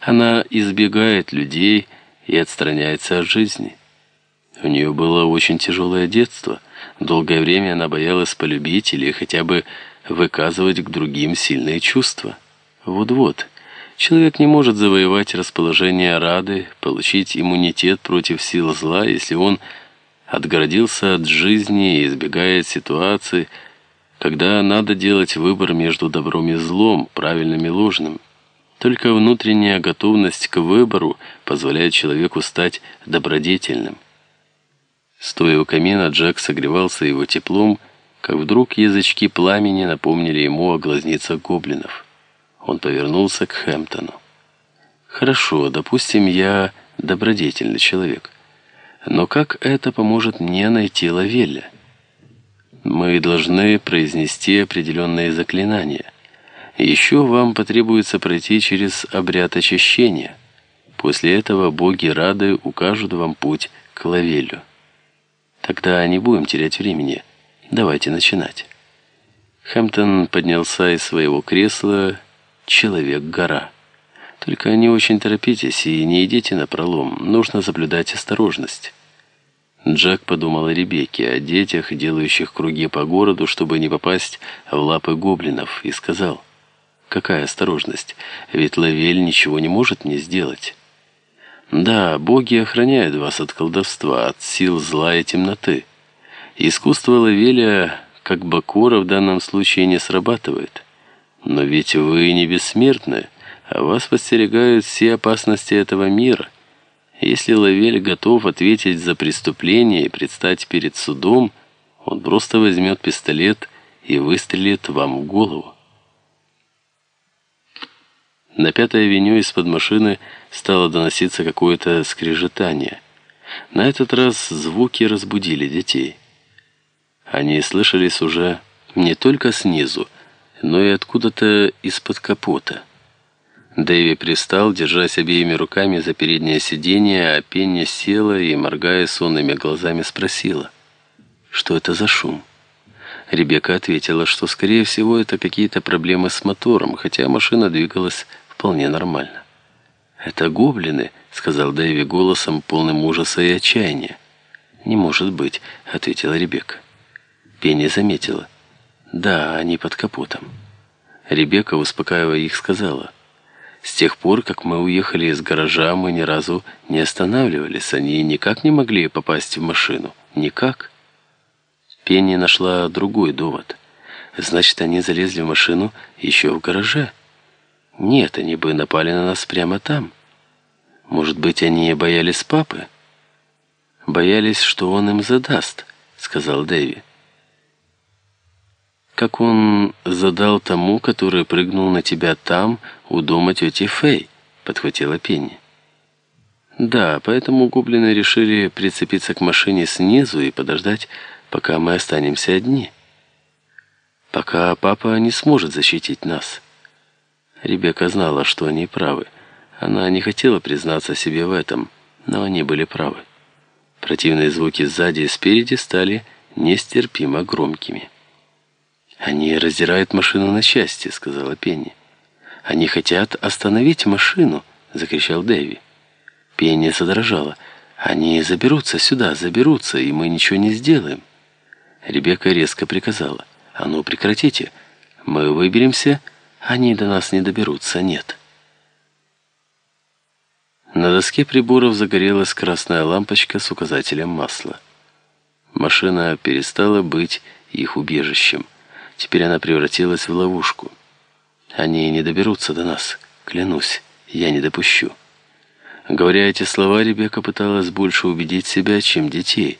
Она избегает людей и отстраняется от жизни. У нее было очень тяжелое детство. Долгое время она боялась полюбить или хотя бы выказывать к другим сильные чувства. Вот-вот. Человек не может завоевать расположение Рады, получить иммунитет против сил зла, если он отгородился от жизни и избегает ситуации, когда надо делать выбор между добром и злом, правильным и ложным. Только внутренняя готовность к выбору позволяет человеку стать добродетельным. Стоя у камина, Джек согревался его теплом, как вдруг язычки пламени напомнили ему о глазницах гоблинов. Он повернулся к Хэмптону. «Хорошо, допустим, я добродетельный человек. Но как это поможет мне найти Лавеля? Мы должны произнести определенные заклинания. Еще вам потребуется пройти через обряд очищения. После этого боги рады укажут вам путь к Лавелю. Тогда не будем терять времени. Давайте начинать. Хэмптон поднялся из своего кресла, человек-гора. Только не очень торопитесь и не идите на пролом. Нужно соблюдать осторожность. Джек подумал о Ребекке, о детях, делающих круги по городу, чтобы не попасть в лапы гоблинов, и сказал, «Какая осторожность? Ведь Лавель ничего не может мне сделать». «Да, боги охраняют вас от колдовства, от сил зла и темноты. Искусство Лавеля, как Бакора, в данном случае не срабатывает. Но ведь вы не бессмертны, а вас подстерегают все опасности этого мира». Если Лавель готов ответить за преступление и предстать перед судом, он просто возьмет пистолет и выстрелит вам в голову. На Пятой авеню из-под машины стало доноситься какое-то скрежетание. На этот раз звуки разбудили детей. Они слышались уже не только снизу, но и откуда-то из-под капота. Дэви пристал, держась обеими руками за переднее сиденье, а Пенни села и, моргая сонными глазами, спросила, что это за шум. Ребекка ответила, что, скорее всего, это какие-то проблемы с мотором, хотя машина двигалась вполне нормально. «Это гоблины», — сказал Дэви голосом, полным ужаса и отчаяния. «Не может быть», — ответила Ребекка. Пенни заметила. «Да, они под капотом». Ребекка, успокаивая их, сказала — с тех пор, как мы уехали из гаража, мы ни разу не останавливались. Они никак не могли попасть в машину. Никак. Пенни нашла другой довод. Значит, они залезли в машину еще в гараже. Нет, они бы напали на нас прямо там. Может быть, они боялись папы? Боялись, что он им задаст, сказал Дэви как он задал тому, который прыгнул на тебя там, у дома тети Фэй», — подхватила Пенни. «Да, поэтому гоблины решили прицепиться к машине снизу и подождать, пока мы останемся одни. Пока папа не сможет защитить нас». Ребекка знала, что они правы. Она не хотела признаться себе в этом, но они были правы. Противные звуки сзади и спереди стали нестерпимо громкими. «Они раздирают машину на части», — сказала Пенни. «Они хотят остановить машину», — закричал Дэви. Пенни задрожала. «Они заберутся сюда, заберутся, и мы ничего не сделаем». Ребекка резко приказала. «А ну, прекратите. Мы выберемся, они до нас не доберутся, нет». На доске приборов загорелась красная лампочка с указателем масла. Машина перестала быть их убежищем. Теперь она превратилась в ловушку. Они не доберутся до нас, клянусь, я не допущу. Говоря эти слова, Ребекка пыталась больше убедить себя, чем детей.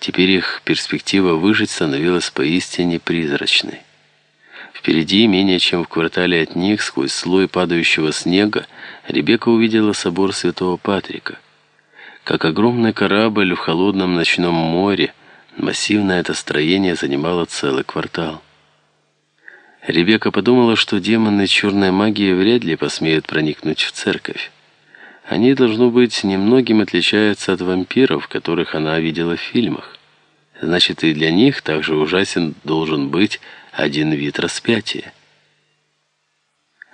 Теперь их перспектива выжить становилась поистине призрачной. Впереди, менее чем в квартале от них, сквозь слой падающего снега, Ребекка увидела собор Святого Патрика. Как огромный корабль в холодном ночном море, массивное это строение занимало целый квартал. Ребекка подумала, что демоны черной магии вряд ли посмеют проникнуть в церковь. Они, должно быть, немногим отличаются от вампиров, которых она видела в фильмах. Значит, и для них также ужасен должен быть один вид распятия.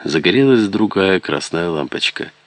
Загорелась другая красная лампочка –